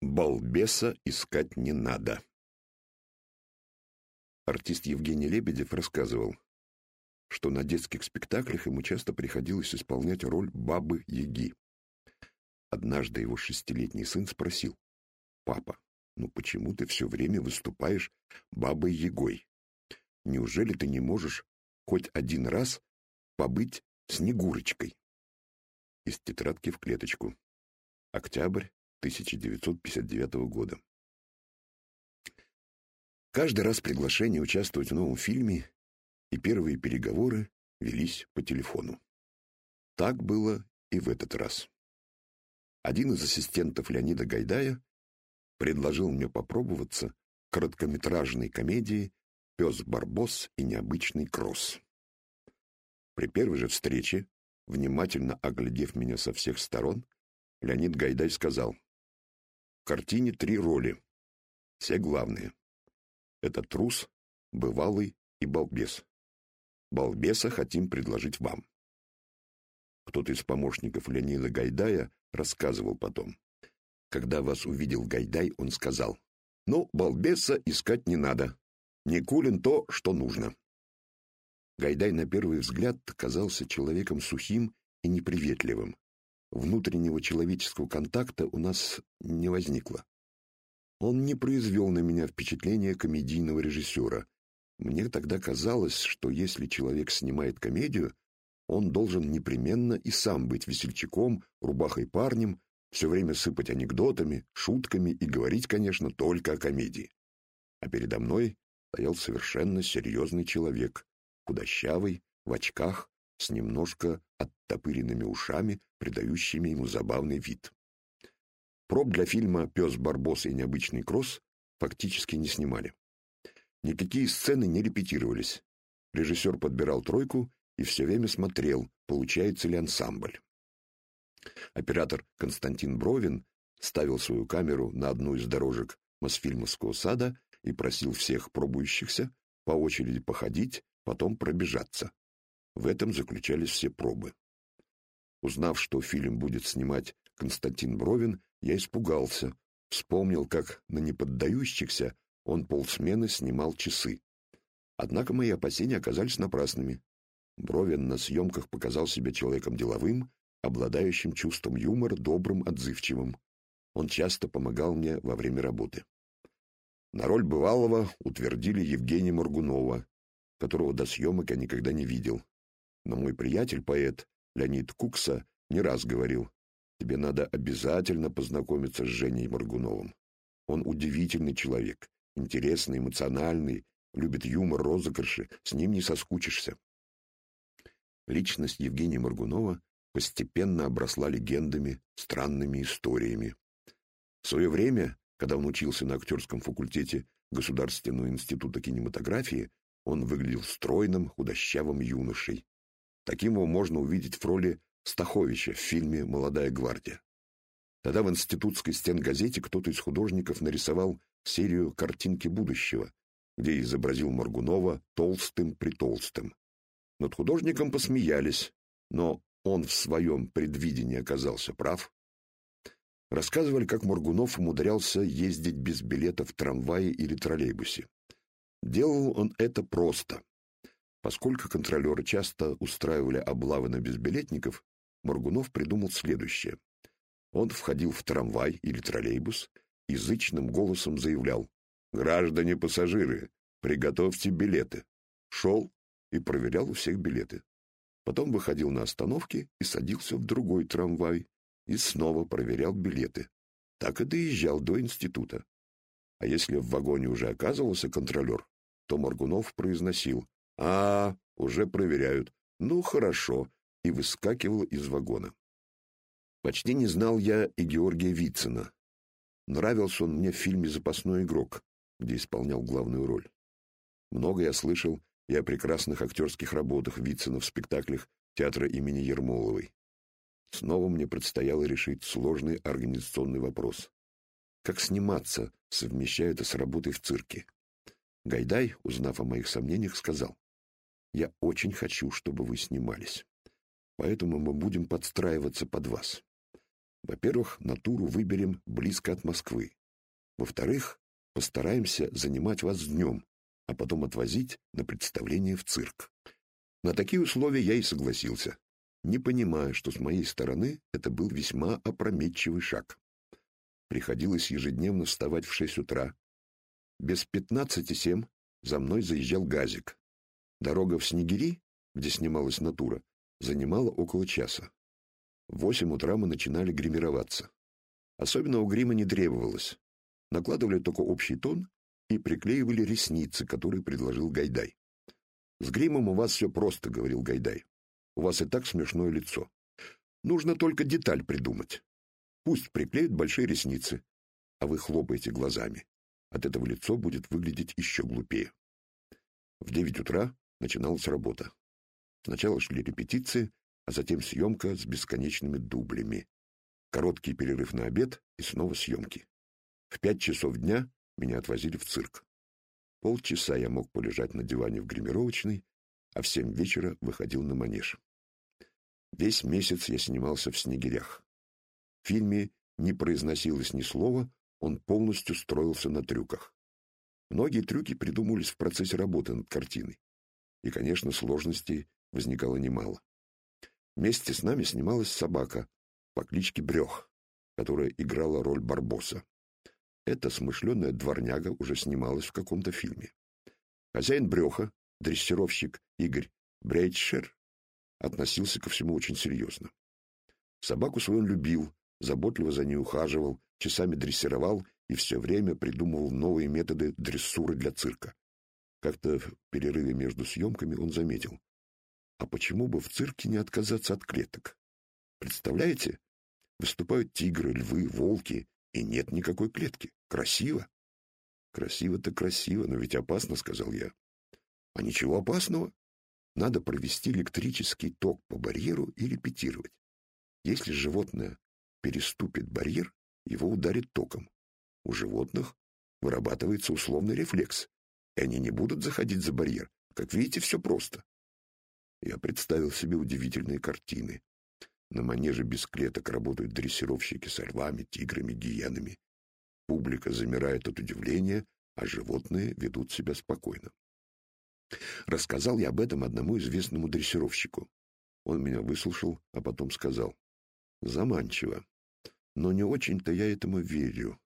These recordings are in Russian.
Балбеса искать не надо. Артист Евгений Лебедев рассказывал, что на детских спектаклях ему часто приходилось исполнять роль бабы-яги. Однажды его шестилетний сын спросил, «Папа, ну почему ты все время выступаешь бабой-ягой? Неужели ты не можешь хоть один раз побыть Снегурочкой?» Из тетрадки в клеточку. Октябрь 1959 года. Каждый раз приглашение участвовать в новом фильме и первые переговоры велись по телефону. Так было и в этот раз. Один из ассистентов Леонида Гайдая предложил мне попробоваться короткометражной комедии «Пес Барбос и необычный кросс». При первой же встрече, внимательно оглядев меня со всех сторон, Леонид Гайдай сказал, в картине три роли. Все главные. Это трус, бывалый и балбес. Балбеса хотим предложить вам. Кто-то из помощников Леонида Гайдая рассказывал потом. Когда вас увидел Гайдай, он сказал, «Ну, балбеса искать не надо. Никулин то, что нужно». Гайдай на первый взгляд казался человеком сухим и неприветливым, внутреннего человеческого контакта у нас не возникло. Он не произвел на меня впечатления комедийного режиссера. Мне тогда казалось, что если человек снимает комедию, он должен непременно и сам быть весельчаком, рубахой парнем, все время сыпать анекдотами, шутками и говорить, конечно, только о комедии. А передо мной стоял совершенно серьезный человек, худощавый, в очках, с немножко оттопыренными ушами, придающими ему забавный вид. Проб для фильма «Пес Барбос и необычный кросс» фактически не снимали. Никакие сцены не репетировались. Режиссер подбирал тройку и все время смотрел, получается ли ансамбль. Оператор Константин Бровин ставил свою камеру на одну из дорожек Мосфильмовского сада и просил всех пробующихся по очереди походить, потом пробежаться. В этом заключались все пробы. Узнав, что фильм будет снимать Константин Бровин, я испугался, вспомнил, как на неподдающихся он полсмены снимал часы. Однако мои опасения оказались напрасными. Бровин на съемках показал себя человеком деловым, обладающим чувством юмора, добрым, отзывчивым. Он часто помогал мне во время работы. На роль бывалого утвердили Евгения Моргунова, которого до съемок я никогда не видел. Но мой приятель, поэт Леонид Кукса, не раз говорил, тебе надо обязательно познакомиться с Женей Моргуновым. Он удивительный человек, интересный, эмоциональный, любит юмор, розыгрыши, с ним не соскучишься. Личность Евгения Моргунова постепенно обросла легендами, странными историями. В свое время, когда он учился на актерском факультете Государственного института кинематографии, он выглядел стройным, худощавым юношей. Таким его можно увидеть в роли Стаховича в фильме «Молодая гвардия». Тогда в институтской стенгазете кто-то из художников нарисовал серию «Картинки будущего», где изобразил Моргунова толстым-притолстым. Над художником посмеялись, но он в своем предвидении оказался прав. Рассказывали, как Моргунов умудрялся ездить без билета в трамвае или троллейбусе. Делал он это просто. Поскольку контролеры часто устраивали облавы на безбилетников, Моргунов придумал следующее. Он входил в трамвай или троллейбус и зычным голосом заявлял «Граждане пассажиры, приготовьте билеты». Шел и проверял у всех билеты. Потом выходил на остановке и садился в другой трамвай и снова проверял билеты. Так и доезжал до института. А если в вагоне уже оказывался контролер, то Моргунов произносил «А, уже проверяют. Ну, хорошо», и выскакивал из вагона. Почти не знал я и Георгия Вицина. Нравился он мне в фильме «Запасной игрок», где исполнял главную роль. Много я слышал и о прекрасных актерских работах Вицина в спектаклях театра имени Ермоловой. Снова мне предстояло решить сложный организационный вопрос. Как сниматься, совмещая это с работой в цирке? Гайдай, узнав о моих сомнениях, сказал, я очень хочу, чтобы вы снимались. Поэтому мы будем подстраиваться под вас. Во-первых, натуру выберем близко от Москвы. Во-вторых, постараемся занимать вас днем, а потом отвозить на представление в цирк. На такие условия я и согласился, не понимая, что с моей стороны это был весьма опрометчивый шаг. Приходилось ежедневно вставать в шесть утра. Без пятнадцати семь за мной заезжал газик. Дорога в Снегири, где снималась натура, занимала около часа. В восемь утра мы начинали гримироваться. Особенно у грима не требовалось. Накладывали только общий тон и приклеивали ресницы, которые предложил Гайдай. «С гримом у вас все просто», — говорил Гайдай. «У вас и так смешное лицо. Нужно только деталь придумать. Пусть приклеят большие ресницы, а вы хлопаете глазами. От этого лицо будет выглядеть еще глупее». В девять утра начиналась работа. Сначала шли репетиции, а затем съемка с бесконечными дублями. Короткий перерыв на обед и снова съемки. В пять часов дня меня отвозили в цирк. Полчаса я мог полежать на диване в гримировочной, а в семь вечера выходил на манеж. Весь месяц я снимался в «Снегирях». В фильме не произносилось ни слова, он полностью строился на трюках. Многие трюки придумывались в процессе работы над картиной. И, конечно, сложностей возникало немало. Вместе с нами снималась собака по кличке Брех, которая играла роль Барбоса. Эта смышленая дворняга уже снималась в каком-то фильме. Хозяин Бреха, дрессировщик Игорь Брейчшер, относился ко всему очень серьезно. Собаку свою он любил, заботливо за ней ухаживал, часами дрессировал и все время придумывал новые методы дрессуры для цирка. Как-то в перерыве между съемками он заметил. А почему бы в цирке не отказаться от клеток? Представляете? Выступают тигры, львы, волки, и нет никакой клетки. Красиво. Красиво-то красиво, но ведь опасно, сказал я. А ничего опасного. Надо провести электрический ток по барьеру и репетировать. Если животное переступит барьер, его ударит током. У животных вырабатывается условный рефлекс, они не будут заходить за барьер. Как видите, все просто. Я представил себе удивительные картины. На манеже без клеток работают дрессировщики со львами, тиграми, гиенами. Публика замирает от удивления, а животные ведут себя спокойно. Рассказал я об этом одному известному дрессировщику. Он меня выслушал, а потом сказал. Заманчиво. Но не очень-то я этому верю.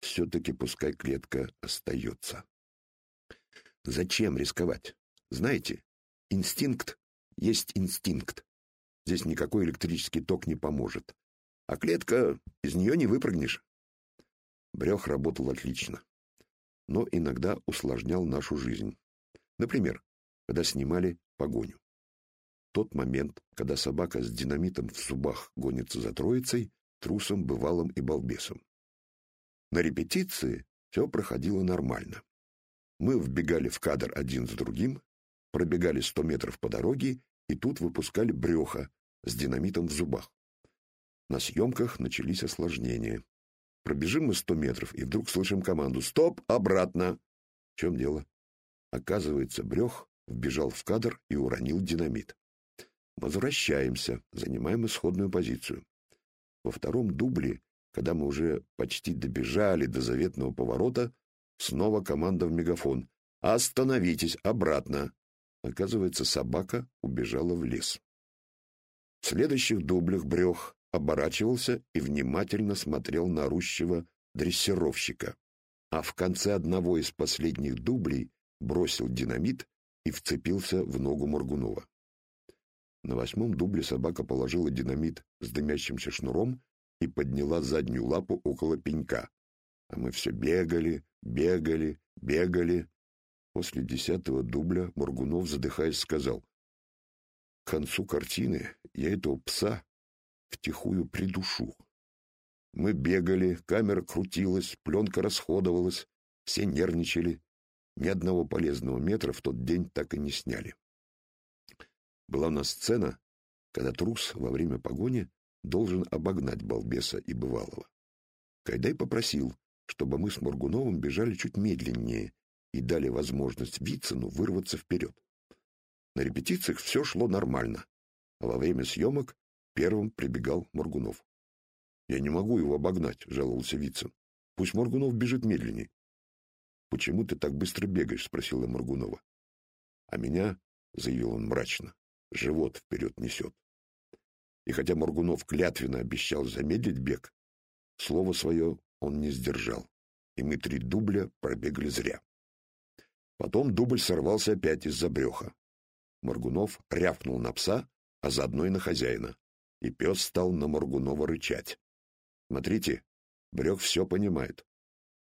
Все-таки пускай клетка остается. Зачем рисковать? Знаете, инстинкт есть инстинкт. Здесь никакой электрический ток не поможет. А клетка, из нее не выпрыгнешь. Брех работал отлично, но иногда усложнял нашу жизнь. Например, когда снимали погоню. Тот момент, когда собака с динамитом в зубах гонится за троицей, трусом, бывалым и балбесом. На репетиции все проходило нормально. Мы вбегали в кадр один с другим, пробегали сто метров по дороге и тут выпускали бреха с динамитом в зубах. На съемках начались осложнения. Пробежим мы сто метров, и вдруг слышим команду «Стоп! Обратно!» В чем дело? Оказывается, брех вбежал в кадр и уронил динамит. Возвращаемся, занимаем исходную позицию. Во втором дубле, когда мы уже почти добежали до заветного поворота, снова команда в мегафон «Остановитесь! Обратно!» Оказывается, собака убежала в лес. В следующих дублях Брех оборачивался и внимательно смотрел на орущего дрессировщика, а в конце одного из последних дублей бросил динамит и вцепился в ногу Моргунова. На восьмом дубле собака положила динамит с дымящимся шнуром и подняла заднюю лапу около пенька. А мы все бегали, бегали, бегали, После десятого дубля Моргунов, задыхаясь, сказал, «К концу картины я этого пса втихую придушу. Мы бегали, камера крутилась, пленка расходовалась, все нервничали. Ни одного полезного метра в тот день так и не сняли. Была у нас сцена, когда трус во время погони должен обогнать балбеса и бывалого. Кайдай попросил, чтобы мы с Моргуновым бежали чуть медленнее и дали возможность Вицину вырваться вперед. На репетициях все шло нормально, а во время съемок первым прибегал Моргунов. «Я не могу его обогнать», — жаловался Вицин. «Пусть Моргунов бежит медленнее». «Почему ты так быстро бегаешь?» — спросила Моргунова. «А меня», — заявил он мрачно, — «живот вперед несет». И хотя Моргунов клятвенно обещал замедлить бег, слово свое он не сдержал, и мы три дубля пробегали зря. Потом дубль сорвался опять из-за бреха. Моргунов рявкнул на пса, а заодно и на хозяина, и пес стал на Моргунова рычать. Смотрите, Брех все понимает.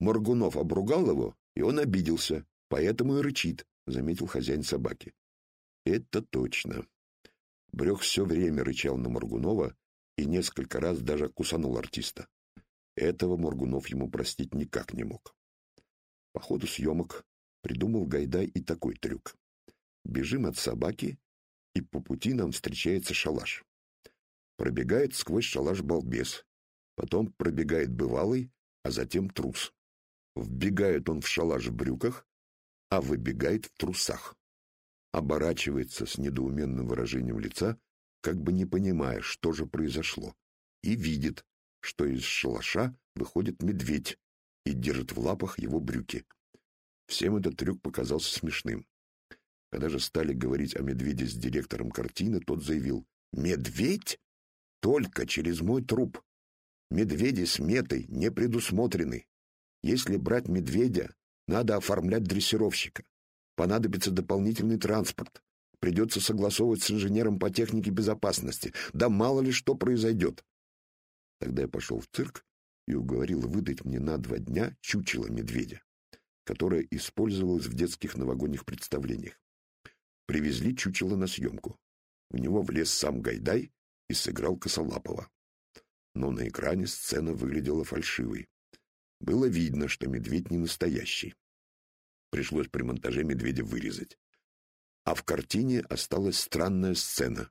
Моргунов обругал его, и он обиделся, поэтому и рычит, заметил хозяин собаки. Это точно. Брех все время рычал на Моргунова и несколько раз даже кусанул артиста. Этого Моргунов ему простить никак не мог. По ходу съемок придумал Гайдай и такой трюк. Бежим от собаки, и по пути нам встречается шалаш. Пробегает сквозь шалаш балбес, потом пробегает бывалый, а затем трус. Вбегает он в шалаш в брюках, а выбегает в трусах. Оборачивается с недоуменным выражением лица, как бы не понимая, что же произошло, и видит, что из шалаша выходит медведь и держит в лапах его брюки. Всем этот трюк показался смешным. Когда же стали говорить о медведе с директором картины, тот заявил «Медведь? Только через мой труп. Медведи с метой не предусмотрены. Если брать медведя, надо оформлять дрессировщика. Понадобится дополнительный транспорт. Придется согласовывать с инженером по технике безопасности. Да мало ли что произойдет. Тогда я пошел в цирк и уговорил выдать мне на два дня чучело медведя которая использовалась в детских новогодних представлениях. Привезли чучело на съемку. В него влез сам Гайдай и сыграл Косолапова. Но на экране сцена выглядела фальшивой. Было видно, что медведь не настоящий. Пришлось при монтаже медведя вырезать. А в картине осталась странная сцена.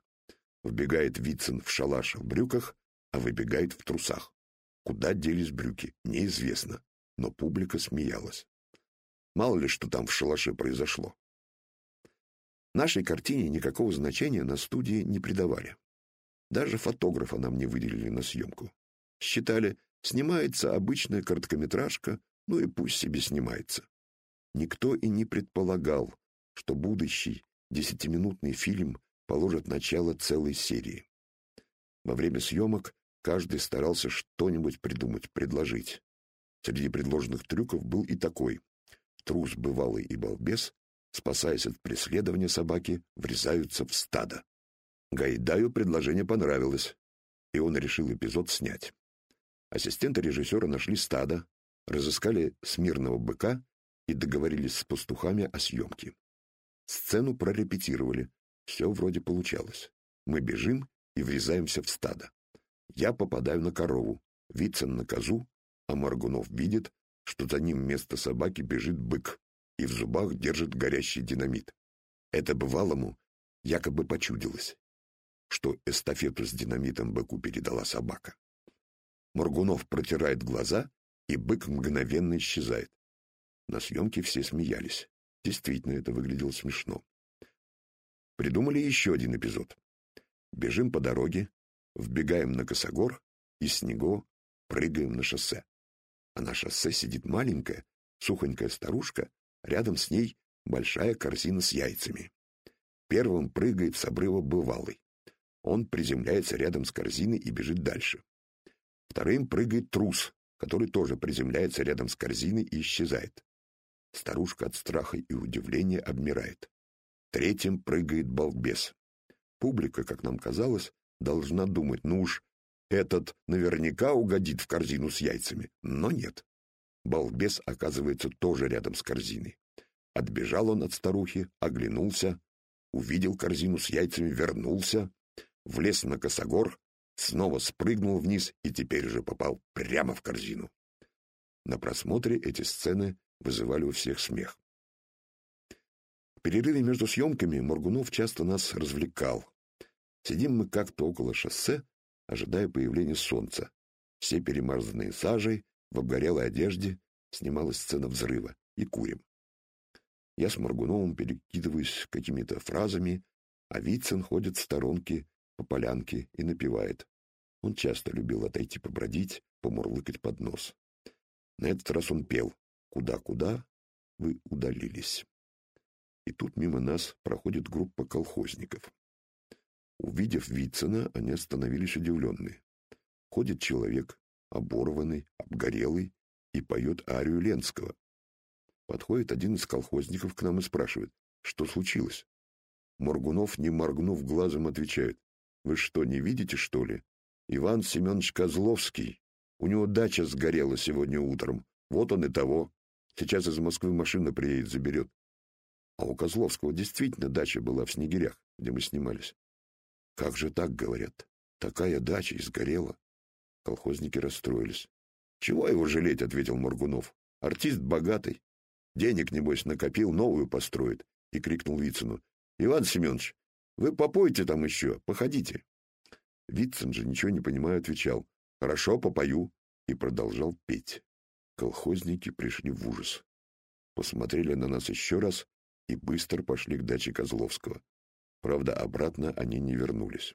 Вбегает Вицин в шалаш в брюках, а выбегает в трусах. Куда делись брюки, неизвестно, но публика смеялась. Мало ли, что там в шалаше произошло. Нашей картине никакого значения на студии не придавали. Даже фотографа нам не выделили на съемку. Считали, снимается обычная короткометражка, ну и пусть себе снимается. Никто и не предполагал, что будущий десятиминутный фильм положит начало целой серии. Во время съемок каждый старался что-нибудь придумать, предложить. Среди предложенных трюков был и такой трус бывалый и балбес, спасаясь от преследования собаки, врезаются в стадо. Гайдаю предложение понравилось, и он решил эпизод снять. Ассистенты режиссера нашли стадо, разыскали смирного быка и договорились с пастухами о съемке. Сцену прорепетировали, все вроде получалось. Мы бежим и врезаемся в стадо. Я попадаю на корову, Вицин на козу, а Маргунов видит, что за ним вместо собаки бежит бык и в зубах держит горящий динамит. Это бывалому якобы почудилось, что эстафету с динамитом быку передала собака. Моргунов протирает глаза, и бык мгновенно исчезает. На съемке все смеялись. Действительно, это выглядело смешно. Придумали еще один эпизод. Бежим по дороге, вбегаем на косогор и снего прыгаем на шоссе а на шоссе сидит маленькая, сухонькая старушка, рядом с ней большая корзина с яйцами. Первым прыгает с обрыва бывалый. Он приземляется рядом с корзиной и бежит дальше. Вторым прыгает трус, который тоже приземляется рядом с корзиной и исчезает. Старушка от страха и удивления обмирает. Третьим прыгает балбес. Публика, как нам казалось, должна думать, ну уж этот наверняка угодит в корзину с яйцами, но нет. Балбес оказывается тоже рядом с корзиной. Отбежал он от старухи, оглянулся, увидел корзину с яйцами, вернулся, влез на косогор, снова спрыгнул вниз и теперь же попал прямо в корзину. На просмотре эти сцены вызывали у всех смех. В перерыве между съемками Моргунов часто нас развлекал. Сидим мы как-то около шоссе, ожидая появления солнца. Все перемазанные сажей, в обгорелой одежде, снималась сцена взрыва, и курим. Я с Моргуновым перекидываюсь какими-то фразами, а Вицин ходит в сторонке по полянке и напевает. Он часто любил отойти побродить, помурлыкать под нос. На этот раз он пел «Куда-куда вы удалились». И тут мимо нас проходит группа колхозников. Увидев Вицина, они остановились удивленные. Ходит человек, оборванный, обгорелый, и поет арию Ленского. Подходит один из колхозников к нам и спрашивает, что случилось. Моргунов, не моргнув глазом, отвечает, «Вы что, не видите, что ли? Иван Семенович Козловский. У него дача сгорела сегодня утром. Вот он и того. Сейчас из Москвы машина приедет, заберет. А у Козловского действительно дача была в Снегирях, где мы снимались. Как же так, говорят? Такая дача и сгорела. Колхозники расстроились. Чего его жалеть, ответил Моргунов. Артист богатый. Денег, небось, накопил, новую построит. И крикнул Вицину. Иван Семенович, вы попойте там еще, походите. Вицин же, ничего не понимая, отвечал. Хорошо, попою. И продолжал петь. Колхозники пришли в ужас. Посмотрели на нас еще раз и быстро пошли к даче Козловского. Правда, обратно они не вернулись.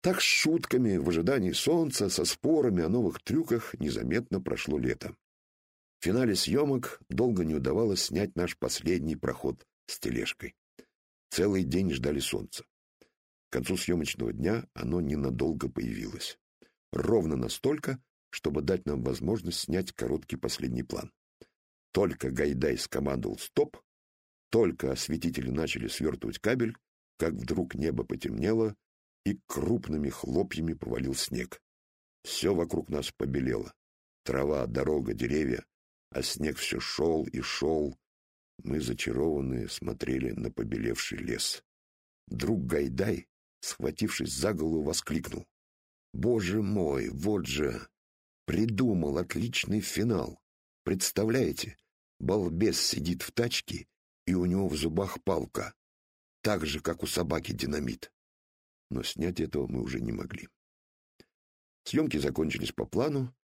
Так с шутками, в ожидании солнца, со спорами о новых трюках незаметно прошло лето. В финале съемок долго не удавалось снять наш последний проход с тележкой. Целый день ждали солнца. К концу съемочного дня оно ненадолго появилось. Ровно настолько, чтобы дать нам возможность снять короткий последний план. Только Гайдай скомандовал «стоп», только осветители начали свертывать кабель, как вдруг небо потемнело, и крупными хлопьями повалил снег. Все вокруг нас побелело. Трава, дорога, деревья, а снег все шел и шел. Мы, зачарованные, смотрели на побелевший лес. Друг Гайдай, схватившись за голову, воскликнул. «Боже мой, вот же! Придумал отличный финал! Представляете, балбес сидит в тачке, и у него в зубах палка, так же, как у собаки динамит но снять этого мы уже не могли. Съемки закончились по плану,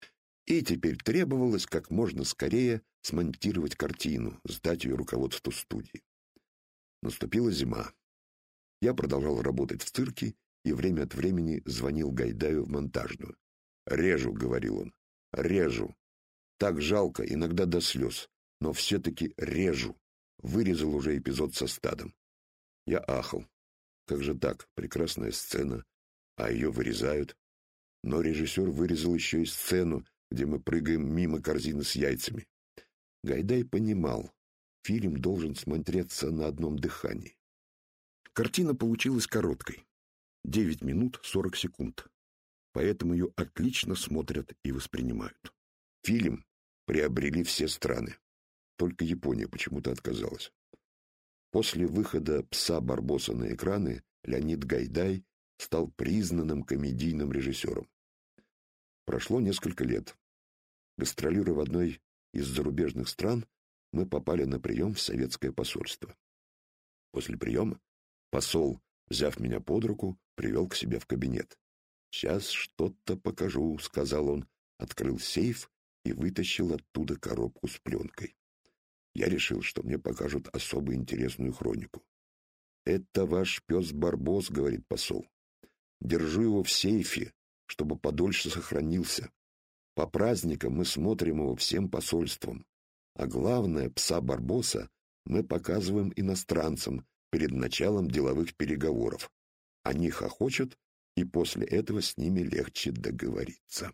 и теперь требовалось как можно скорее смонтировать картину, сдать ее руководству студии. Наступила зима. Я продолжал работать в цирке и время от времени звонил Гайдаю в монтажную. «Режу», — говорил он, — «режу. Так жалко, иногда до слез, но все-таки режу». Вырезал уже эпизод со стадом. Я ахал. Как же так? Прекрасная сцена, а ее вырезают. Но режиссер вырезал еще и сцену, где мы прыгаем мимо корзины с яйцами. Гайдай понимал, фильм должен смотреться на одном дыхании. Картина получилась короткой. девять минут сорок секунд. Поэтому ее отлично смотрят и воспринимают. Фильм приобрели все страны. Только Япония почему-то отказалась. После выхода «Пса Барбоса» на экраны Леонид Гайдай стал признанным комедийным режиссером. Прошло несколько лет. Гастролируя в одной из зарубежных стран, мы попали на прием в советское посольство. После приема посол, взяв меня под руку, привел к себе в кабинет. «Сейчас что-то покажу», — сказал он, открыл сейф и вытащил оттуда коробку с пленкой я решил, что мне покажут особо интересную хронику. «Это ваш пес Барбос», — говорит посол. «Держу его в сейфе, чтобы подольше сохранился. По праздникам мы смотрим его всем посольством. А главное, пса Барбоса мы показываем иностранцам перед началом деловых переговоров. Они хохочут, и после этого с ними легче договориться».